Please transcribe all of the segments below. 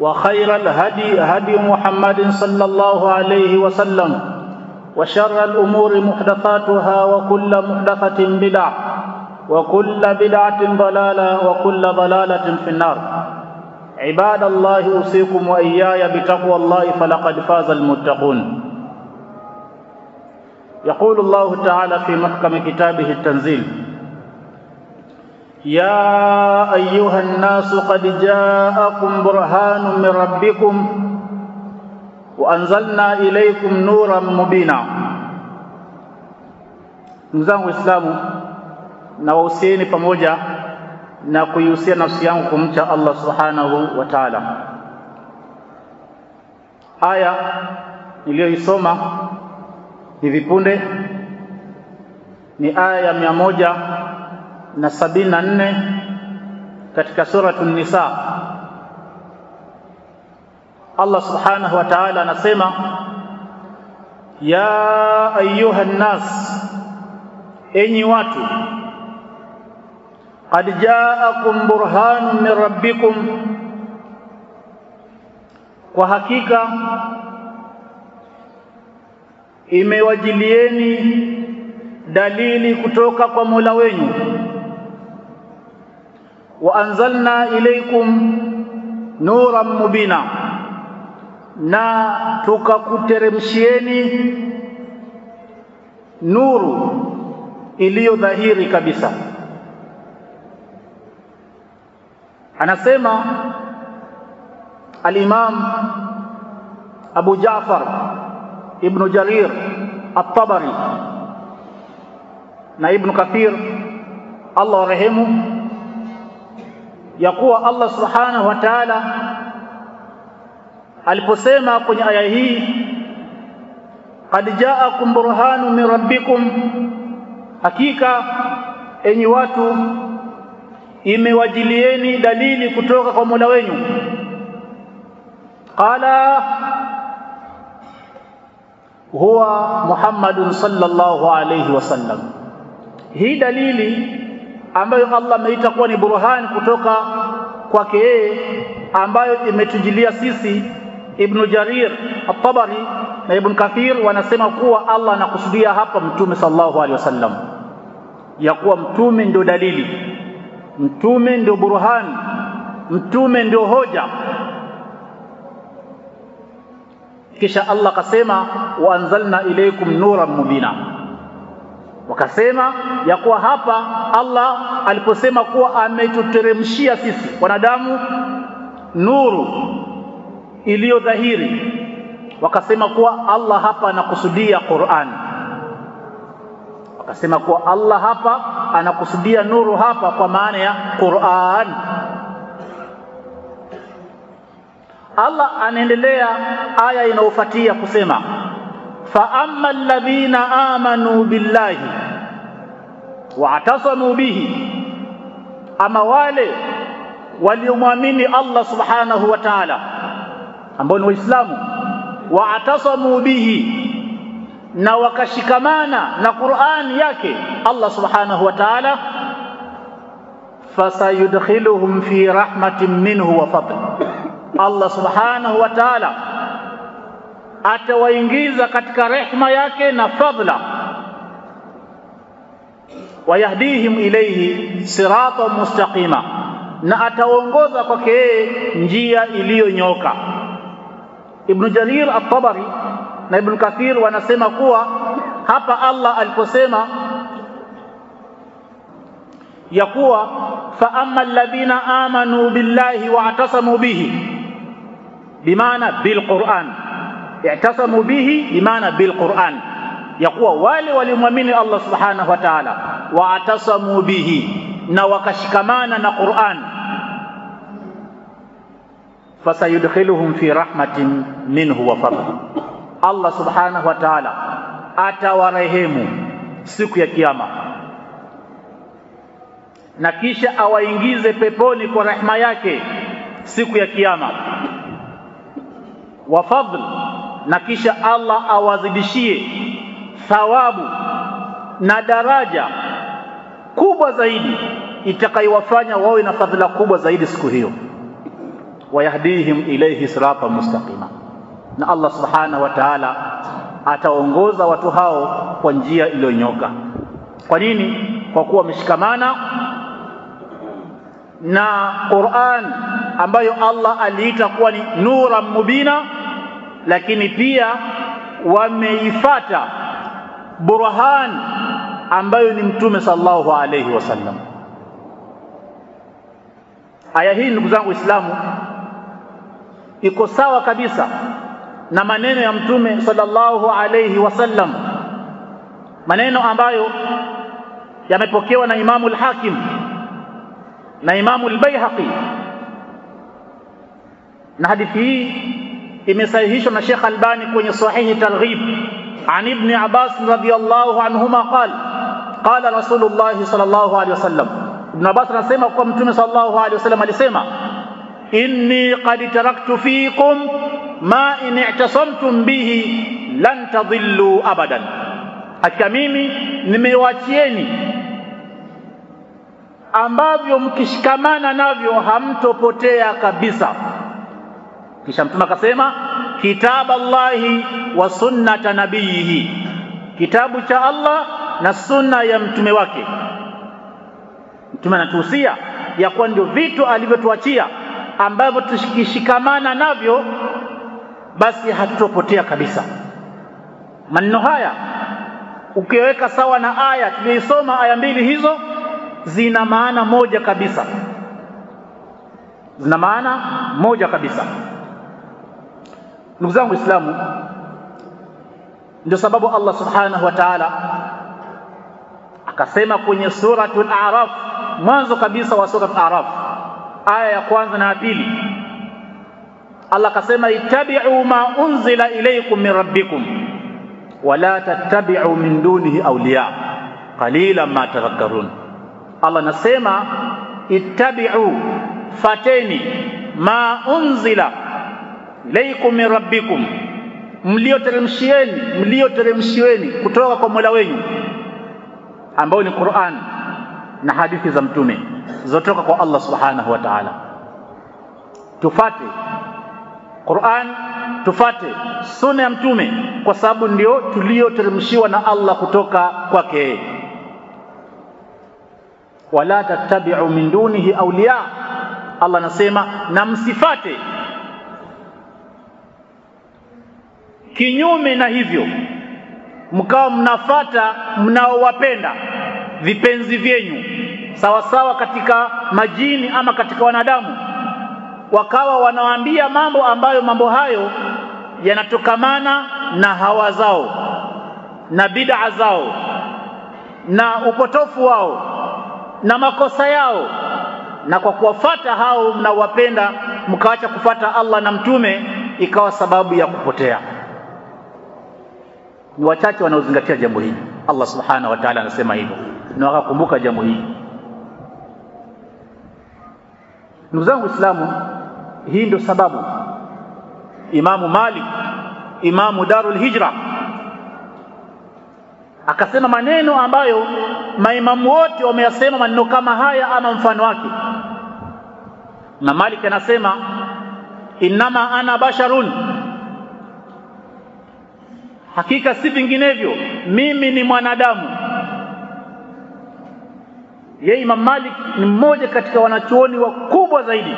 وخير الهدي هدي محمد صلى الله عليه وسلم وشر الأمور محدثاتها وكل محدثة بدعة وكل بدعة ضلالة وكل ضلالة في النار. عباد الله أوصيكم وإياي بتقوى الله فلقد فاز المتقون. يقول الله تعالى في محكم كتابه التنزيل يا أيها الناس قد جاءكم برهان من ربكم وأنزلنا إليكم نورا مبينا ndugu Waislamu na wahusieni pamoja na kuihusia nafsi yangu kumcha Allah subhanahu wa ta'ala. Aya niliyoisoma hivi punde ni aya ya mia moja na sabini na nne katika suratu Nisa. Allah subhanahu wa ta'ala anasema ya ayuha nnas, enyi watu, qad jaakum burhanun min rabbikum, kwa hakika imewajilieni dalili kutoka kwa Mola wenu anzalna ilaykum nuran mubina, na tukakuteremshieni nuru iliyo dhahiri kabisa. Anasema al-Imam Abu Ja'far Ibn Jarir At-Tabari na Ibn Kathir Allah warehemu ya kuwa Allah subhanahu wa ta'ala aliposema kwenye aya hii qad ja'akum burhanu min rabbikum, hakika enyi watu imewajilieni dalili kutoka kwa Mola wenu. Qala huwa Muhammadun sallallahu alayhi wasallam, hii dalili ambayo Allah ameita kuwa ni burhani kutoka kwake yeye, ambayo imetujilia sisi. Ibn Jarir At-Tabari na Ibn Kathir wanasema kuwa Allah anakusudia hapa Mtume sallallahu alaihi wasallam, ya kuwa mtume ndio dalili, mtume ndio burhani mtume ndio hoja. Kisha Allah akasema wa anzalna ilaykum nuran mubina wakasema ya kuwa hapa Allah aliposema kuwa ametuteremshia sisi wanadamu nuru iliyo dhahiri, wakasema kuwa Allah hapa anakusudia Qur'an. Wakasema kuwa Allah hapa anakusudia nuru hapa kwa maana ya Qur'an. Allah anaendelea aya inayofuatia kusema فأما الذين آمنوا بالله واعتصموا به أما wale waliomwamini Allah subhanahu wa ta'ala ambao ni Waislamu waatasamu bihi na wakashikamana na Qur'an yake Allah subhanahu wa ta'ala fasayudkhiluhum fi rahmatin minhu wa fadl Allah subhanahu wa ta'ala atawaingiza katika rehma yake na fadla wayahdihim ilayhi siratan mustaqima na ataongoza kwake yeye njia iliyonyoka Ibn Jarir At-Tabari na Ibn Kathir wanasema kuwa hapa Allah aliposema ya kuwa fa amma alladhina amanu billahi wa atasamu bihi bimaana bilquran i'tasamu bihi bimaana bilquran ya kuwa wale walimwamini Allah subhanahu wa ta'ala wa atasamu bihi na wakashikamana na Qur'an fasayudkhiluhum fi rahmatin minhu wa fadl Allah subhanahu wa ta'ala atawarehemu siku ya kiyama na kisha awaingize peponi kwa rehema yake siku ya kiyama wa fadl na kisha Allah awazidishie thawabu na daraja kubwa zaidi itakayowafanya wawe na fadhila kubwa zaidi siku hiyo. Wayahdihim ilayhi sirata mustaqima. Na Allah subhanahu wa ta'ala ataongoza watu hao kwa njia iliyonyoka. Kwa nini? Kwa kuwa wameshikamana na Qur'an ambayo Allah aliita kuwa ni nuran mubina lakini pia wameifata burhan ambayo ni mtume sallallahu alayhi wasallam aya hii ndugu zangu waislamu iko sawa kabisa na maneno ya mtume sallallahu alayhi wasallam maneno ambayo yamepokewa na imamu al-hakim na imamu al-baihaqi na hadithi hii imesahihishwa na Sheikh Albani kwenye sahihi targhib عن ابن عباس رضي الله عنهما قال قال رسول الله صلى الله عليه وسلم ابن عباس anasema kwa mtume sallallahu alaihi wasallam alisema inni qad taraktu fiikum ma in i'tasamtum bihi lan tadhillu abadan hakika mimi nimewachieni ambavyo mkishikamana navyo hamtopotea kabisa kisha mtume akasema kitabu Allahi wa sunnata nabiyihi. Kitabu cha Allah na sunna ya mtume wake. Mtume anatuhusia ya kuwa ndio vitu alivyotuachia ambavyo tukishikamana navyo basi hatutopotea kabisa. Maneno haya ukiweka sawa na aya tuliyoisoma aya mbili hizo zina maana moja kabisa. Zina maana moja kabisa ndugu zangu waislamu ndio sababu Allah subhanahu wa ta'ala akasema kwenye suratul a'raf mwanzo kabisa wa suratul a'raf aya ya kwanza na ya pili Allah akasema ittabi'u ma unzila ilaykum min rabbikum wala tattabi'u min dunihi awliya qalilan ma tadhakkarun Allah anasema ittabi'u fateni ma unzila ilaykum min rabbikum. Mlioteremshieni mlioteremshiweni kutoka kwa Mola wenu ambao ni Qur'an na hadithi za mtume zotoka kwa Allah subhanahu wa ta'ala. Tufate Qur'an tufate sunna ya mtume kwa sababu ndio tulioteremshiwa na Allah kutoka kwake. Wala tattabi'u min dunihi awliya. Allah anasema na msifate kinyume na hivyo mkawa mnafata mnaowapenda vipenzi vyenyu sawa sawa katika majini ama katika wanadamu. Wakawa wanawaambia mambo ambayo mambo hayo yanatokamana na hawa zao na bid'a zao na upotofu wao na makosa yao. Na kwa kuwafata hao mnaowapenda mkaacha kufata Allah na mtume ikawa sababu ya kupotea ni wachache wanaozingatia jambo hili. Allah subhanahu wa ta'ala anasema hivyo. Na wakakumbuka jambo hili. Ndugu zangu Waislamu hii ndio sababu Imamu Malik Imamu Darul Hijra akasema maneno ambayo maimamu wote wameyasema maneno kama haya ama mfano wake. Na Malik anasema innama ana basharun hakika si vinginevyo. Mimi ni mwanadamu. Yeye Imam Malik ni mmoja katika wanachuoni wakubwa zaidi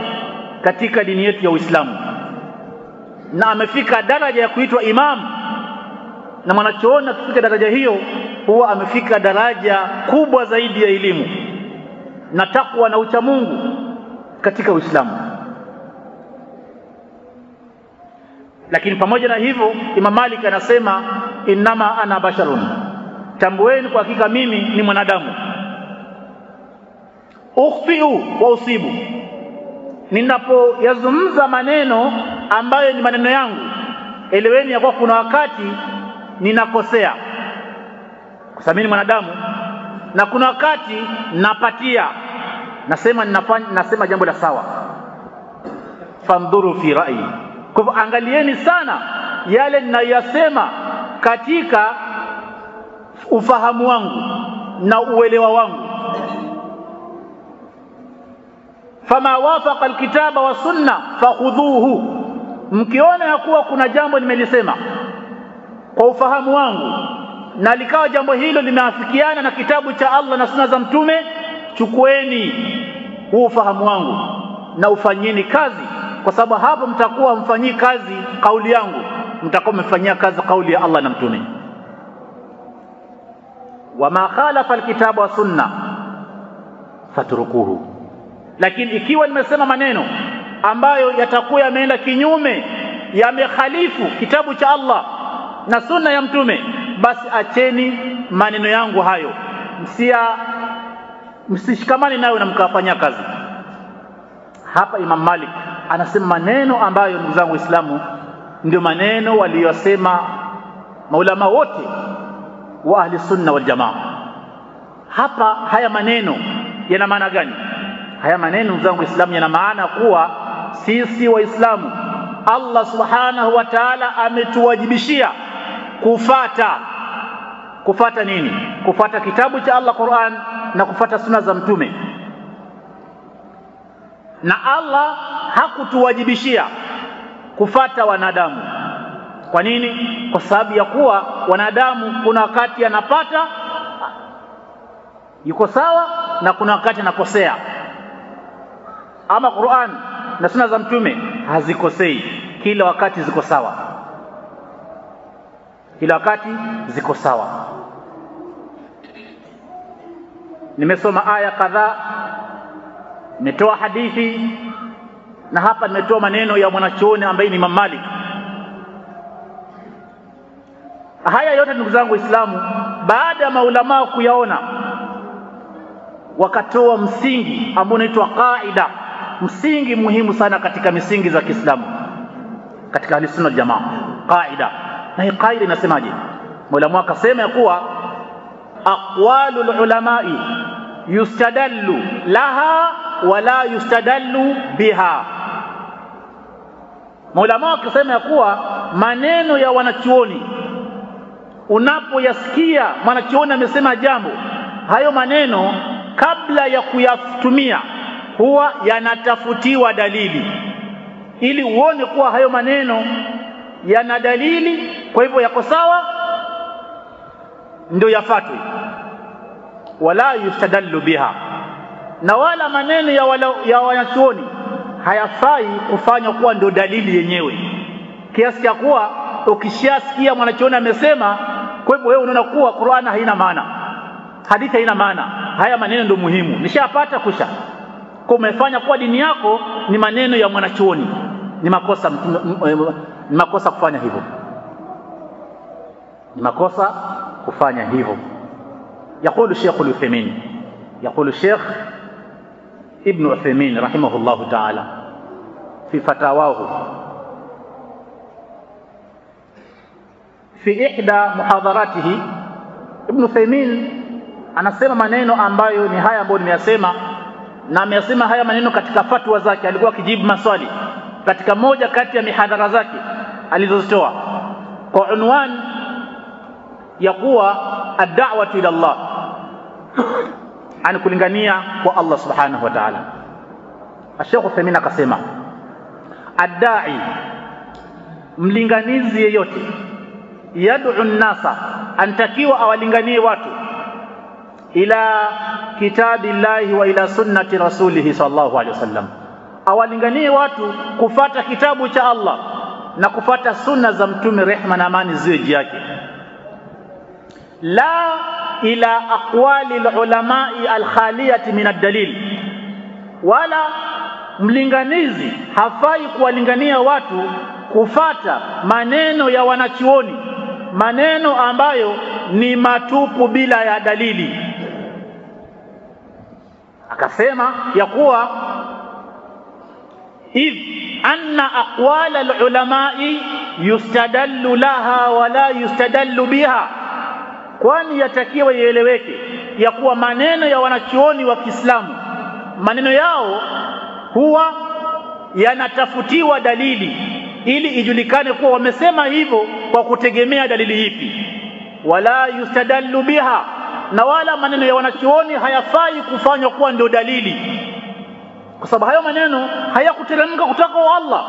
katika dini yetu ya Uislamu. Na amefika daraja ya kuitwa imam. Na mwanachuoni akifika daraja hiyo huwa amefika daraja kubwa zaidi ya elimu na takwa na ucha Mungu katika Uislamu lakini pamoja na hivyo Imam Malik anasema innama ana basharun. Tambueni kwa hakika mimi ni mwanadamu. Ukhfiu wa usibu. Ninapoyazungumza maneno ambayo ni maneno yangu eleweni ya kuwa kuna wakati ninakosea. Kwa sababu ni mwanadamu na kuna wakati napatia. Nasema ninafanya nasema jambo la sawa. Fandhuru fi rai kwa hivyo angalieni sana yale ninayosema katika ufahamu wangu na uelewa wangu. Fama wafaqa alkitaba wa sunna fakhudhuhu. Mkiona ya kuwa kuna jambo nimelisema kwa ufahamu wangu na likawa jambo hilo limeafikiana na kitabu cha Allah na sunna za mtume chukueni huu ufahamu wangu na ufanyeni kazi kwa sababu hapo mtakuwa mfanyii kazi kauli yangu. Mtakuwa mmefanyia kazi kauli ya Allah na mtume. Wama khalafa alkitabu wa sunna fatrukuhu. Lakini ikiwa nimesema maneno ambayo yatakuwa yameenda kinyume yamekhalifu kitabu cha Allah na sunna ya mtume basi acheni maneno yangu hayo. Msia msishikamane nayo na mkafanyia kazi. Hapa Imam Malik anasema maneno ambayo ndugu zangu Waislamu ndio maneno waliyosema maulama wote wa ahli sunna wal jamaa. Hapa haya maneno yana maana gani? Haya maneno ndugu zangu Waislamu yana maana kuwa sisi waislamu Allah subhanahu wa ta'ala ametuwajibishia kufata. Kufata nini? Kufata kitabu cha Allah Qur'an na kufata sunna za mtume. Na Allah hakutuwajibishia kufata wanadamu. Kwa nini? Kwa sababu ya kuwa wanadamu kuna wakati anapata yuko sawa na kuna wakati anakosea. Ama Qur'an na sunna za mtume hazikosei. Kila wakati ziko sawa. Kila wakati ziko sawa. Nimesoma aya kadhaa nimetoa hadithi na hapa nimetoa maneno ya mwanachuoni ambaye ni Imam Malik. Haya yote ndugu zangu waislamu baada ya maulamaa kuyaona wakatoa msingi ambao unaitwa qaida msingi muhimu sana katika misingi za Kiislamu katika ahli sunna jamaa qaida. Na hii qaida inasemaje? Maulamaa akasema ya kuwa aqwalu ulamai yustadallu laha wala yustadallu biha maulamaa wakisema ya kuwa maneno ya wanachuoni unapoyasikia mwanachuoni amesema jambo hayo maneno kabla ya kuyatumia huwa yanatafutiwa dalili. Ili uone kuwa hayo maneno yana dalili kwa hivyo yako sawa ndio yafatwe wala yustadallu biha. Na wala maneno ya, ya wanachuoni hayafai kufanywa kuwa ndio dalili yenyewe, kiasi cha kuwa ukishasikia mwanachuoni amesema, kwa hivyo wewe unaona kuwa Qur'an haina maana, hadithi haina maana. Haya maneno ndio muhimu, nishapata kusha. Kumefanya kuwa dini yako ni maneno ya mwanachuoni. Ni makosa, ni makosa kufanya hivyo, ni makosa kufanya hivyo. Yaqulu Sheikh Al-Uthaymeen, yaqulu Sheikh Ibn Uthaymeen rahimahullahu ta'ala في فتاواه في إحدى محاضراته ابن عثيمين anasema maneno ambayo ni haya ambayo nimeyasema na ameyasema haya maneno katika fatwa zake alikuwa akijibu maswali katika moja kati ya mihadhara zake alizozitoa kwa unwan ya kuwa ad-da'watu ila Allah ani kulingania kwa Allah subhanahu wa ta'ala Sheikh Uthaymeen akasema ad-da'i mlinganizi yeyote. Yad'u an-nasa antakiwa awalinganie watu. Ila kitabillahi wa ila sunnati rasulihi sallallahu alaihi wasallam awalinganie watu kufata kitabu cha Allah na kufata sunna za mtume rehma na amani ziwe juu yake. La ila aqwali alulamai alkhaliyati min ad-dalil. Wala mlinganizi hafai kuwalingania watu kufata maneno ya wanachuoni maneno ambayo ni matupu bila ya dalili. Akasema ya kuwa idh anna aqwala alulamai yustadallu laha wala yustadallu biha kwani yatakiwa ieleweke ya kuwa maneno ya wanachuoni wa Kiislamu maneno yao huwa yanatafutiwa dalili ili ijulikane kuwa wamesema hivyo kwa kutegemea dalili ipi. Wala yustadallu biha na wala maneno ya wanachuoni hayafai kufanywa kuwa ndio dalili. Kwa sababu hayo maneno hayakuteremka kutoka kwa Allah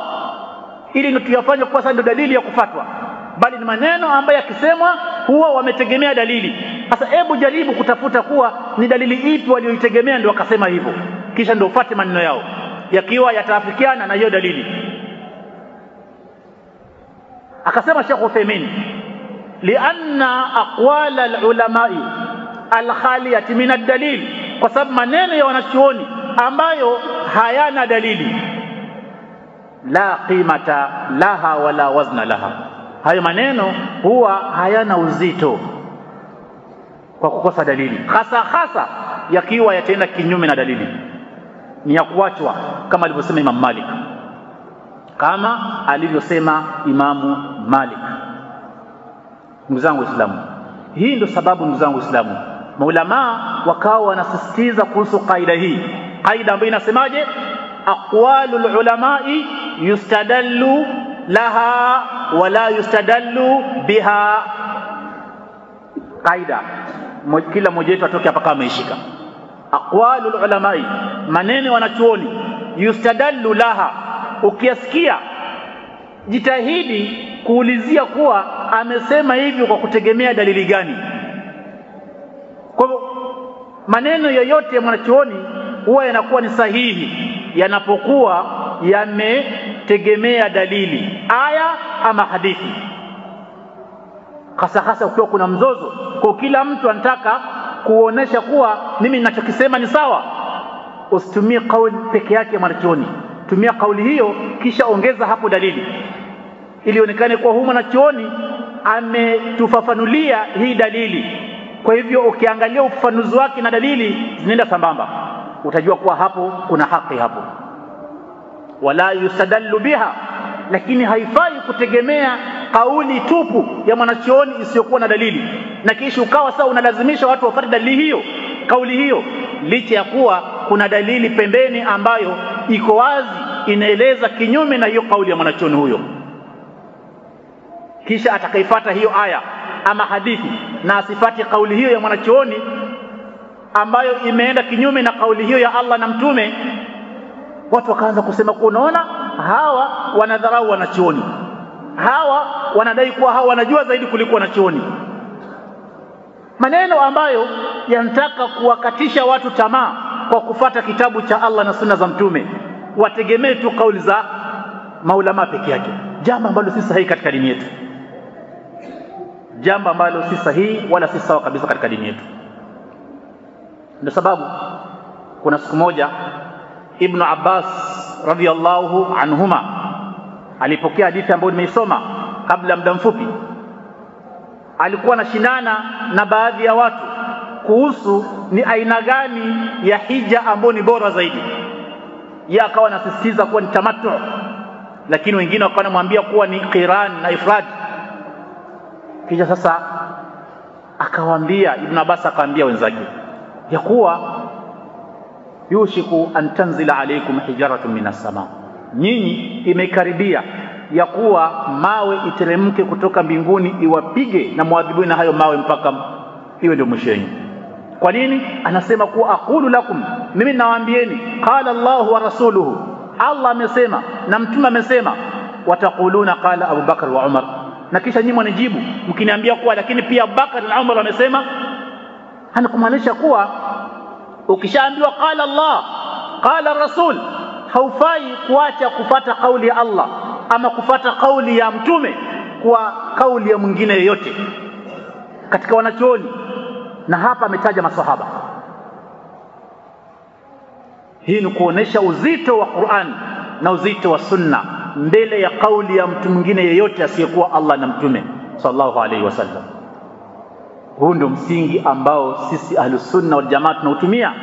ili ndio tuyafanye kuwa sasa ndio dalili ya kufatwa. Bali ni maneno ambayo yakisemwa huwa wametegemea dalili. Sasa hebu jaribu kutafuta kuwa ni dalili ipi walioitegemea ndio wakasema hivyo. Kisha ndio ufuate maneno yao yakiwa yataafikiana na hiyo dalili. Akasema Sheikh Uthaymeen lianna aqwala alulamai alkhaliyati min ad-dalil. Kwa sababu maneno ya wanachuoni ambayo hayana dalili. La qimata laha wala wazna laha. Hayo maneno huwa hayana uzito kwa kukosa dalili. Hasa hasa yakiwa yatenda kinyume na dalili ni ya kuachwa kama alivyosema Imam Malik. Kama alivyosema Imamu Malik. Ndugu zangu Waislamu hii ndio sababu ndugu zangu Waislamu maulamaa wakawa wanasisitiza kuhusu kaida hii. Kaida ambayo inasemaje? Aqwalul ulamai yustadallu laha wala yustadallu biha. Kaida kila mmoja wetu atoke hapa kama ameishika aqwalul ulamai maneno wanachuoni yustadallu laha. Ukiyasikia jitahidi kuulizia kuwa amesema hivyo kwa kutegemea dalili gani. Kwa hivyo maneno yoyote ya mwanachuoni huwa yanakuwa ni sahihi yanapokuwa yametegemea dalili aya ama hadithi. Hasa hasa ukiwa kuna mzozo kwa kila mtu anataka kuonesha kuwa mimi ninachokisema ni sawa. Usitumie kauli peke yake mwanachuoni tumia kauli hiyo kisha ongeza hapo dalili. Ili onekane kuwa huyu mwanachuoni ametufafanulia hii dalili. Kwa hivyo ukiangalia ufafanuzi wake na dalili zinaenda sambamba. Utajua kuwa hapo kuna haki hapo. Wala yustadallu biha. Lakini haifai kutegemea kauli tupu ya mwanachuoni isiyokuwa na dalili. Na kisha ukawa sasa unalazimisha watu wafuate dalili hiyo kauli hiyo licha ya kuwa kuna dalili pembeni ambayo iko wazi inaeleza kinyume na hiyo kauli ya mwanachuoni huyo. Kisha atakaifuata hiyo aya ama hadithi na asifati kauli hiyo ya mwanachuoni ambayo imeenda kinyume na kauli hiyo ya Allah na mtume watu wakaanza kusema kuwa unaona hawa wanadharau wanachuoni. Hawa wanadai kuwa hao wanajua zaidi kuliko wanachuoni. Maneno ambayo yanataka kuwakatisha watu tamaa kwa kufata kitabu cha Allah na sunna za mtume wategemee tu kauli za maulama peke yake. Jambo ambalo si sahihi katika dini yetu. Jambo ambalo si sahihi wala si sawa kabisa katika dini yetu. Ndio sababu kuna siku moja Ibn Abbas radhiallahu anhuma alipokea hadithi ambayo nimeisoma kabla muda mfupi alikuwa anashindana na baadhi ya watu kuhusu ni aina gani ya hija ambayo ni bora zaidi. Yeye akawa anasisitiza kuwa ni tamattu lakini wengine wakawa wanamwambia kuwa ni qiran na ifrad. Kisha sasa akawaambia Ibn Abbas akawaambia wenzake ya kuwa yushiku an tanzila alaykum hijaratun minas sama nyinyi imekaribia ya kuwa mawe iteremke kutoka mbinguni iwapige na mwadhibuni na hayo mawe mpaka iwe ndio mwisho wenu kwa nini? Anasema kuwa aqulu lakum mimi nawaambieni qala Allahu wa rasuluhu. Allah amesema na mtume amesema wataquluna qala Abu Bakar wa Umar. Na kisha nyinyi mwanijibu mkiniambia kuwa lakini pia Abubakar na Umar wamesema. Anakumaanisha kuwa ukishaambiwa qala Allah qala Rasul haufai kuacha kufata kauli ya Allah ama kufata kauli ya mtume kwa kauli ya mwingine yeyote katika wanachuoni. Na hapa ametaja masahaba hii ni kuonesha uzito wa Qur'an na uzito wa sunna mbele ya kauli ya mtu mwingine yeyote asiyekuwa Allah na mtume sallallahu alaihi wasallam huu ndio msingi ambao sisi ahlusunna wal jamaa tunautumia.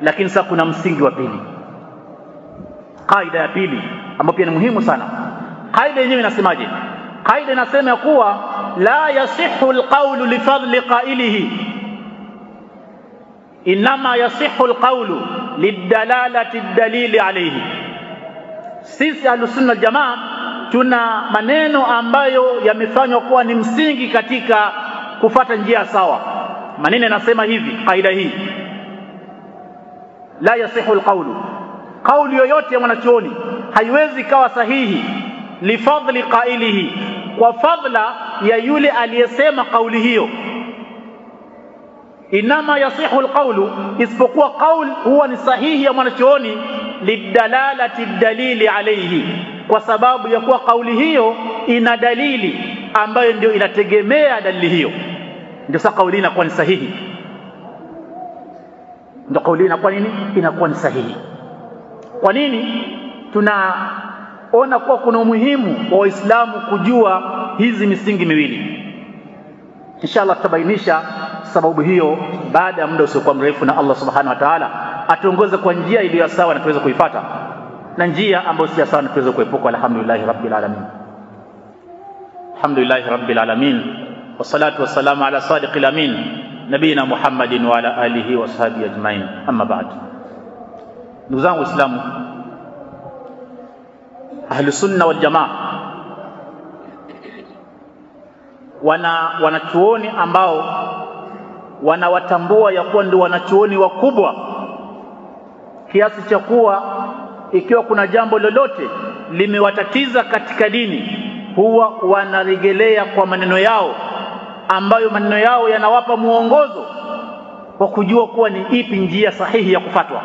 Lakini sasa kuna msingi wa pili. Kaida ya pili ambayo pia ni muhimu sana. Kaida yenyewe inasemaje? Kaida inasema ya kuwa la yasihu alqawlu lifadli qailihi. Inama yasihu alqawlu lidalalati dalili alayhi. Sisi ahlusunna jamaa tuna maneno ambayo yamefanywa kuwa ni msingi katika kufata njia sawa. Maneno yanasema hivi kaida hii. La yasihu alqawlu. Kauli yoyote ya mwanachuoni haiwezi kawa sahihi. Lifadli qailihi. Kwa fadla ya yule aliyesema kauli hiyo. Inama yasihu alqaulu, isipokuwa qaul huwa ni sahihi ya mwanachuoni lidalalati dalili alayhi. Kwa sababu ya kuwa kauli hiyo ina dalili ambayo ndio inategemea dalili hiyo. Ndio sasa kauli inakuwa ni sahihi. Ndio kauli inakuwa nini? Inakuwa ni sahihi. Kwa nini tunaona kuwa kuna umuhimu wa waislamu kujua hizi misingi miwili. Inshallah tutabainisha sababu hiyo baada ya muda usiokuwa mrefu na Allah subhanahu wa ta'ala atuongoze kwa njia iliyo sawa na tuweze kuifata na njia ambayo si sawa na tuweze kuepuka. Alhamdulillah rabbil alamin. Alhamdulillah rabbil alamin. Wassalatu wassalamu ala sadiqil amin nabiyina muhammadin wa ala alihi wa sahbihi ajmain. Amma ba'd. Ndugu zangu waislamu ahlu sunna wal jamaa. Wana wanachuoni ambao wanawatambua ya kuwa ndio wanachuoni wakubwa kiasi cha kuwa ikiwa kuna jambo lolote limewatatiza katika dini huwa wanaregelea kwa maneno yao ambayo maneno yao yanawapa mwongozo wa kujua kuwa ni ipi njia sahihi ya kufatwa.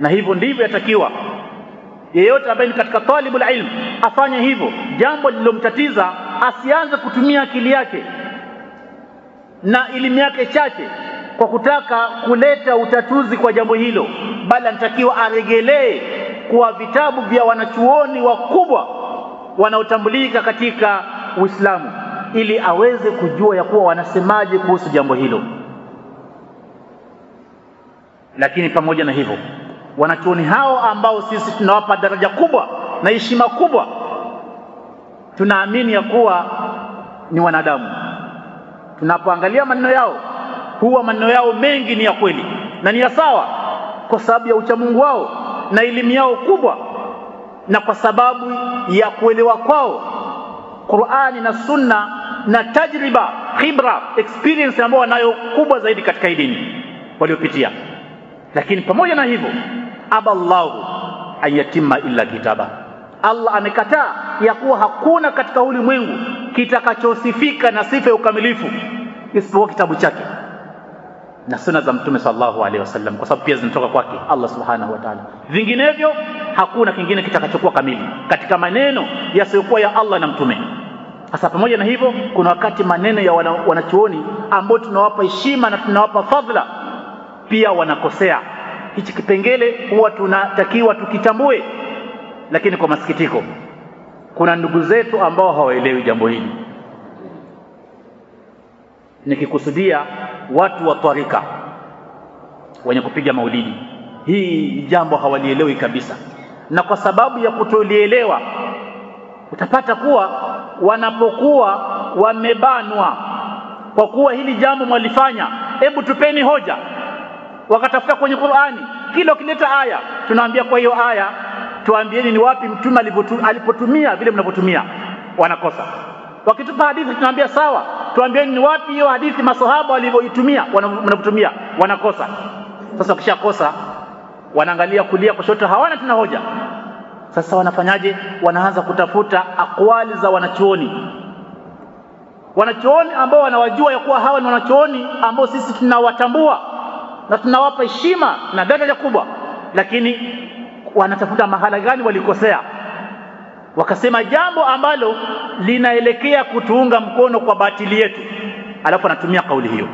Na hivyo ndivyo yatakiwa yeyote ambaye ni katika talibul ilm afanye hivyo. Jambo lililomtatiza asianze kutumia akili yake na elimu yake chache kwa kutaka kuleta utatuzi kwa jambo hilo bali anatakiwa aregelee kwa vitabu vya wanachuoni wakubwa wanaotambulika katika Uislamu ili aweze kujua ya kuwa wanasemaje kuhusu jambo hilo. Lakini pamoja na hivyo wanachuoni hao ambao sisi tunawapa daraja kubwa na heshima kubwa tunaamini ya kuwa ni wanadamu. Tunapoangalia maneno yao huwa maneno yao mengi ni ya kweli na ni ya sawa kwa sababu ya uchamungu wao na elimu yao kubwa na kwa sababu ya kuelewa kwao. Qur'ani na Sunna na tajriba khibra experience ambayo wanayo kubwa zaidi katika hii dini waliopitia lakini pamoja na hivyo aballahu ayatima illa kitaba. Allah amekataa ya kuwa hakuna katika ulimwengu kitakachosifika na sifa ya ukamilifu isipokuwa kitabu chake na sunna za mtume sallallahu alaihi wasallam kwa sababu pia zinatoka kwake Allah subhanahu wa ta'ala. Vinginevyo hakuna kingine kitakachokuwa kamili katika maneno yasiyokuwa ya Allah na mtume. Sasa pamoja na hivyo kuna wakati maneno ya wana, wanachuoni ambao tunawapa heshima na tunawapa fadhila pia wanakosea. Hichi kipengele huwa tunatakiwa tukitambue. Lakini kwa masikitiko kuna ndugu zetu ambao hawaelewi jambo hili. Nikikusudia watu wa twarika wenye kupiga maulidi hii jambo hawalielewi kabisa. Na kwa sababu ya kutolielewa utapata kuwa wanapokuwa wamebanwa. Kwa kuwa hili jambo mwalifanya hebu tupeni hoja wakatafuta kwenye Qur'ani. Kila ukileta aya tunaambia kwa hiyo aya tuambieni ni wapi mtume alipotumia vile mnavyotumia. Wanakosa. Wakitupa hadithi tunaambia sawa tuambieni ni wapi hiyo hadithi masahaba walivyoitumia mnavyotumia. Wanakosa. Sasa wakishakosa wanaangalia kulia kushoto hawana tena hoja. Sasa wanafanyaje? Wanaanza kutafuta akwali za wanachuoni wanachuoni ambao wanawajua ya kuwa hawa ni wanachuoni ambao sisi tunawatambua na tunawapa heshima na daraja kubwa. Lakini wanatafuta mahala gani walikosea? Wakasema jambo ambalo linaelekea kutuunga mkono kwa batili yetu. Alafu anatumia kauli hiyo.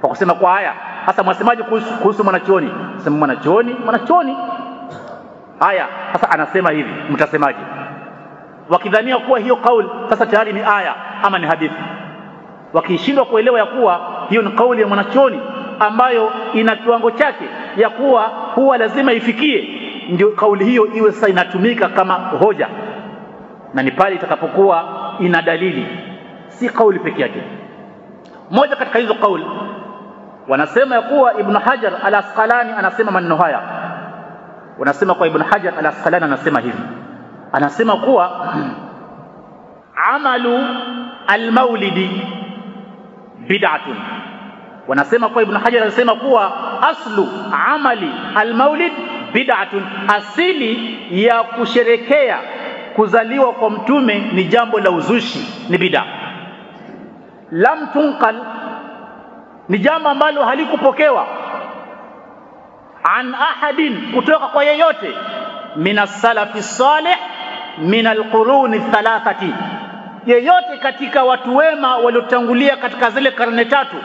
Kwa kusema kwa haya hasa mwasemaji kuhusu, mwanachuoni. Sema mwanachuoni mwanachuoni. Haya sasa anasema hivi mtasemaje? Wakidhania kuwa hiyo kauli sasa tayari ni aya ama ni hadithi. Wakishindwa kuelewa ya kuwa hiyo ni kauli ya mwanachuoni ambayo ina kiwango chake ya kuwa huwa lazima ifikie. Ndio kauli hiyo iwe sasa inatumika kama hoja. Na ni pale itakapokuwa ina dalili. Si kauli peke yake. Moja katika hizo kauli wanasema ya kuwa ibn hajar al-asqalani anasema maneno haya. Wanasema kwa ibn hajar al-asqalani anasema hivi. Anasema kuwa amalu al-maulidi bid'atun wanasema kuwa ibn hajar anasema kuwa aslu amali almaulid bid'atun asili ya kusherekea kuzaliwa kwa mtume ni jambo la uzushi ni bid'a. Lam tunqal ni jambo ambalo halikupokewa. An ahadin kutoka kwa yeyote. Min as-salafi salih min alquruni thalathati. Yeyote katika watu wema waliotangulia katika zile karne tatu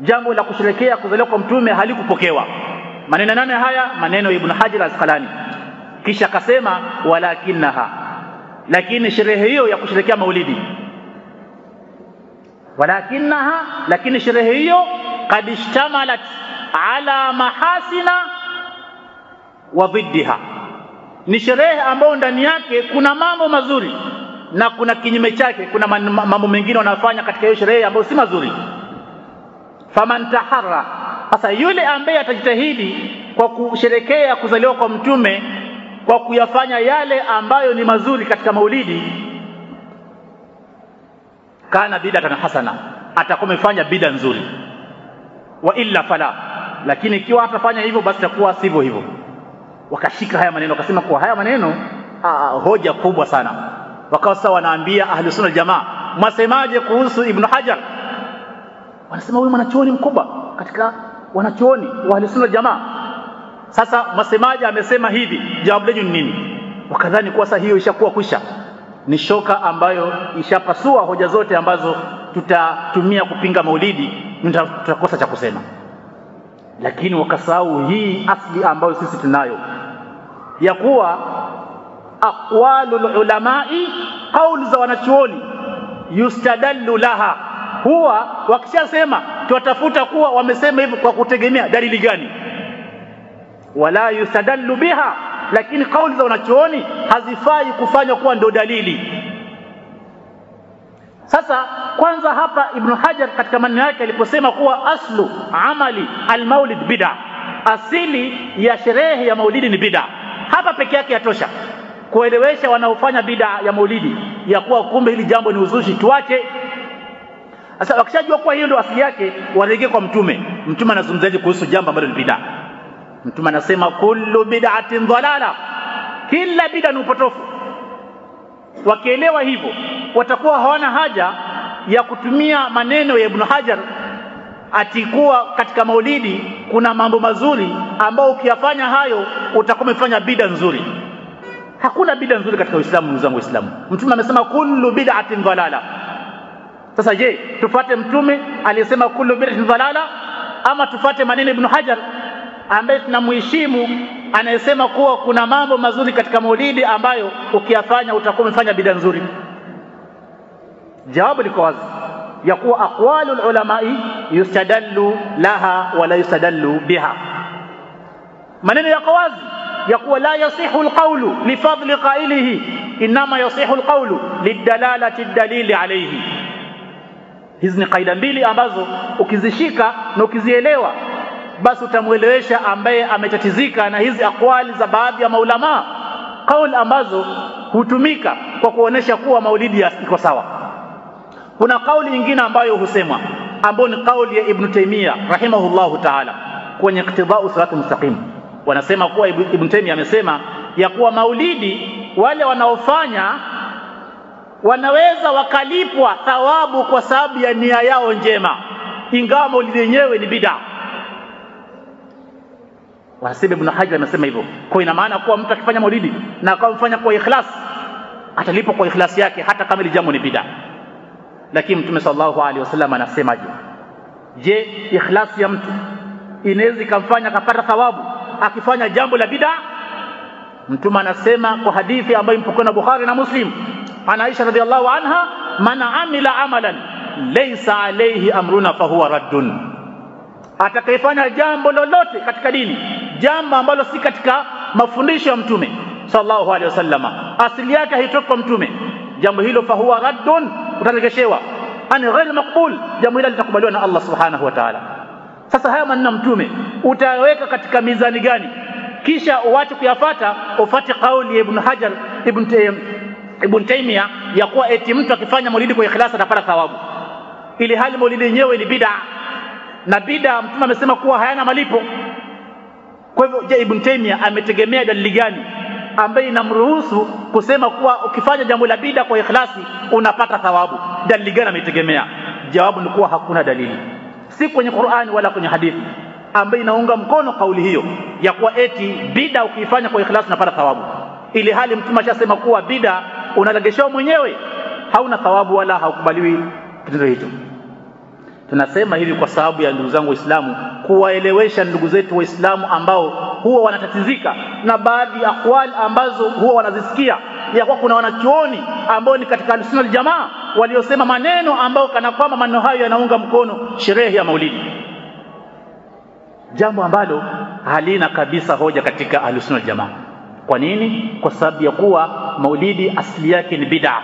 jambo la kusherekea kuzaliwa kwa mtume halikupokewa. Maneno nane haya maneno ya ibn hajar al-asqalani. Kisha akasema walakinaha. Lakini sherehe hiyo ya kusherekea maulidi. Walakinaha lakini sherehe hiyo kad ishtamalat ala mahasina wa dhiddiha ni sherehe ambayo ndani yake kuna mambo mazuri na kuna kinyume chake kuna mambo mengine wanafanya katika hiyo sherehe ambayo si mazuri faman taharra sasa yule ambaye atajitahidi kwa kusherekea kuzaliwa kwa mtume kwa kuyafanya yale ambayo ni mazuri katika maulidi kana bid'atan hasana. Atakuwa amefanya bid'a nzuri. Wa illa fala. Lakini ikiwa atafanya hivyo basi itakuwa sivyo hivyo. Wakashika haya maneno wakasema kuwa haya maneno aa, hoja kubwa sana. Wakawa sasa wanaambia Ahlusunna jamaa mwasemaje kuhusu ibn hajar wanasema huyu mwanachuoni mkubwa katika wanachuoni wa Ahlusunna jamaa. Sasa masemaji amesema hivi? Jawabu lenyu ni nini? Wakadhani kuwa sasa hiyo ishakuwa kwisha. Ni shoka ambayo ishapasua hoja zote ambazo tutatumia kupinga maulidi tutakosa cha kusema. Lakini wakasahau hii asli ambayo sisi tunayo. Ya kuwa aqwalul ulamai kauli za wanachuoni yustadallu laha huwa wakishasema twatafuta kuwa wamesema hivyo kwa kutegemea dalili gani. Wala yustadallu biha lakini kauli za wanachuoni hazifai kufanywa kuwa ndio dalili. Sasa kwanza hapa ibn hajar katika maneno yake aliposema kuwa aslu amali almaulid bid'a asili ya sherehe ya maulidi ni bid'a. Hapa peke yake yatosha kuelewesha wanaofanya bid'a ya maulidi ya kuwa kumbe hili jambo ni uzushi tuache sasa wakishajua kuwa hiyo ndio asili yake warejee kwa mtume. Mtume anazungumzaje kuhusu jambo ambalo ni bid'a? Mtume anasema kullu bid'atin dhalala. Kila bid'a ni upotofu. Wakielewa hivyo watakuwa hawana haja ya kutumia maneno ya Ibn Hajar atikuwa katika maulidi kuna mambo mazuri ambao ukiyafanya hayo utakuwa umefanya bida nzuri. Hakuna bida nzuri katika Uislamu ndugu zangu Waislamu. Mtume amesema kullu bid'atin dhalala sasa je tufate mtume aliyesema kullu bid'atin dhalala ama tufate maneno Ibn Hajar ambaye tunamheshimu anayesema kuwa kuna mambo mazuri katika maulidi ambayo ukiyafanya utakuwa umefanya bida nzuri jawabu liko wazi ya kuwa aqwalul ulamai yustadallu laha wala yustadallu biha maneno yako wazi ya kuwa la yasihu alqawlu lifadli qailihi inma yasihu alqawlu lidalalati dalili alayhi hizi ni kaida mbili ambazo ukizishika na ukizielewa basi utamwelewesha ambaye ametatizika na hizi akwali za baadhi ya maulamaa kauli ambazo hutumika kwa kuonesha kuwa maulidi iko sawa. Kuna kauli nyingine ambayo husemwa ambayo ni kauli ya Ibn Taymiyyah rahimahullahu ta'ala kwenye iktidau siratul mustaqim. Wanasema kuwa Ibn Taymiyyah amesema ya kuwa maulidi wale wanaofanya wanaweza wakalipwa thawabu kwa sababu ya nia yao njema ingawa maulidi yenyewe ni bid'a. Wanasema Ibn Hajar amesema hivyo. Kwa ina maana kuwa mtu akifanya maulidi na akamfanya kwa ikhlas atalipwa kwa ikhlas yake hata kama ile jambo ni bid'a. Lakini mtume sallallahu alaihi wasallam anasemaje? Je ikhlas ya mtu inaweza ikamfanya akapata thawabu akifanya jambo la bid'a? Mtume anasema kwa hadithi ambayo imepokewa na Bukhari na Muslim ana Aisha radhiallahu anha man amila amalan laysa alayhi amruna fahuwa raddun atakayefanya jambo lolote katika dini jambo ambalo si katika mafundisho ya mtume sallallahu alaihi wasallama asili yake haitoki kwa mtume jambo hilo fahuwa raddun utaregeshewa ani ghairi maqbul jambo hilo litakubaliwa na Allah subhanahu wa ta'ala sasa haya maneno mtume utaweka katika mizani gani kisha uache kuyafata ufate kauli ya ibn hajar ibn ibn taymiya ya kuwa eti mtu akifanya maulidi kwa ikhlas atapata thawabu. Ili hali maulidi yenyewe ni bid'a. Na bid'a mtume amesema kuwa hayana malipo. Kwa hivyo je ibn taymiya ametegemea dalili gani ambaye inamruhusu kusema kuwa ukifanya jambo la bid'a kwa ikhlasi unapata thawabu? Dalili gani ametegemea? Jawabu ni kuwa hakuna dalili. Si kwenye Qur'ani wala kwenye hadithi ambayo inaunga mkono kauli hiyo ya kuwa eti bid'a ukiifanya kwa ikhlasi unapata thawabu. Ili hali mtume ashasema kuwa bid'a unalegeshewa mwenyewe. Hauna thawabu wala haukubaliwi kitendo hicho tunasema hivi kwa sababu ya ndugu zangu waislamu kuwaelewesha ndugu zetu waislamu ambao huwa wanatatizika na baadhi ya akwali ambazo huwa wanazisikia ya kuwa kuna wanachuoni ambao ni katika sunna jamaa waliosema maneno ambayo kana kwamba maneno hayo yanaunga mkono sherehe ya maulidi. Jambo ambalo halina kabisa hoja katika ahlusunna jamaa kwa nini? Kwa sababu ya kuwa maulidi asili yake ni bid'a.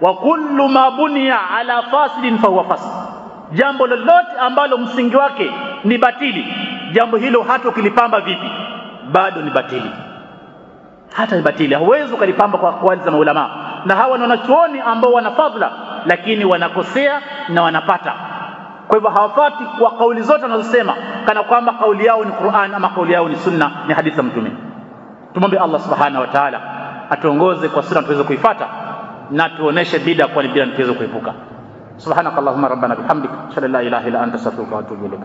Wa kullu ma bunya ala fasidin fahuwa fasid jambo lolote ambalo msingi wake ni batili jambo hilo hata ukilipamba vipi bado ni batili. Hata ni batili hauwezi ukalipamba kwa kwali za maulama. Na hawa ni wanachuoni ambao wana fadhila lakini wanakosea na wanapata. Kwa hivyo hawafati kwa kauli zote wanazosema kana kwamba kauli yao ni Qur'an ama kauli yao ni sunna ni hadithi za mtume. Tumwombe Allah subhanahu wa ta'ala atuongoze kwa sunna tuweze kuifata na tuoneshe bid'a kwa bid'a tuweze kuepuka subhanakallahumma rabbana bihamdik shalla la ilaha illa anta astaghfiruka wa atubu ilaik